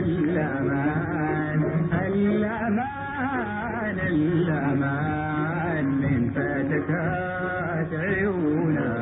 الأمان الأمان الأمان إن فاتك عيونك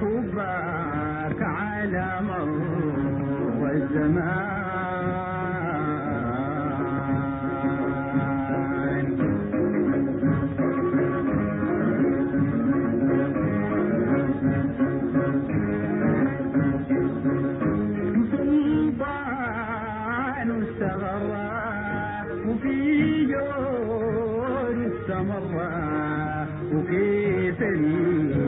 كفاك على مر الزمان. سلطان استغرى وفي جور استمر وكيف لي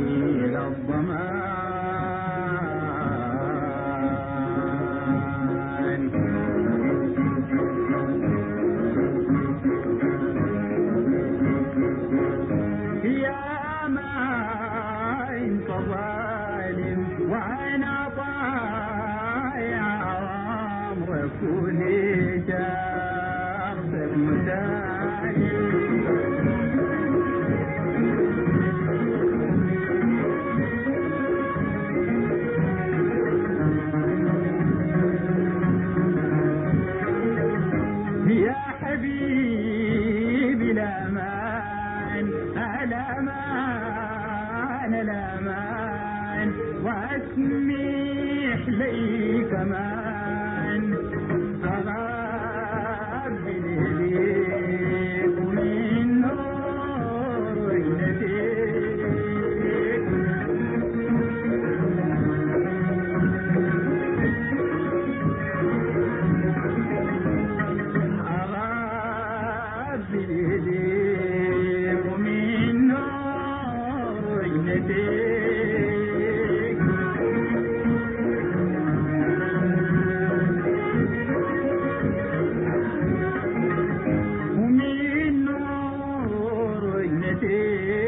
थे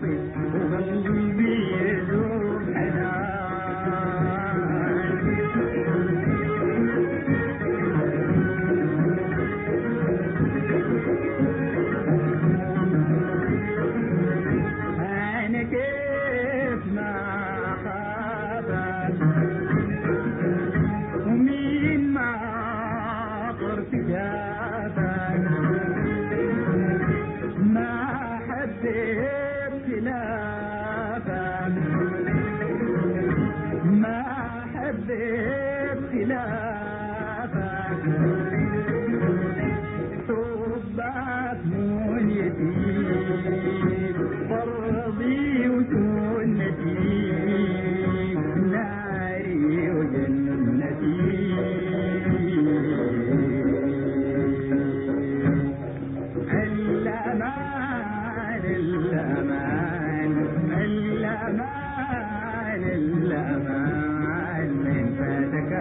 பெற்றது நீயே الأمان الأمان من فاتك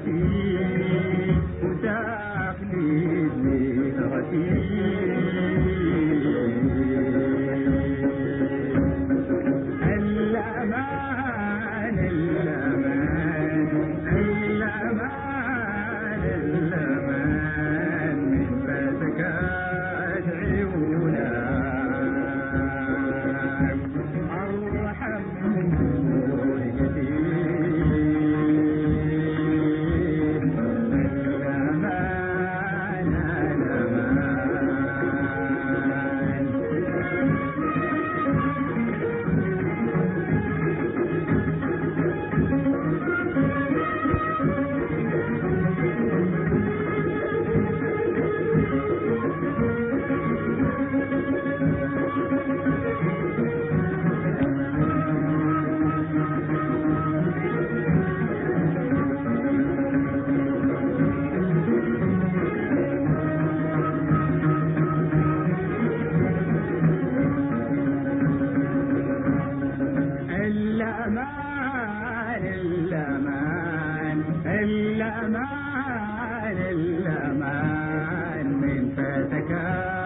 فكرتي الأمان من عيونك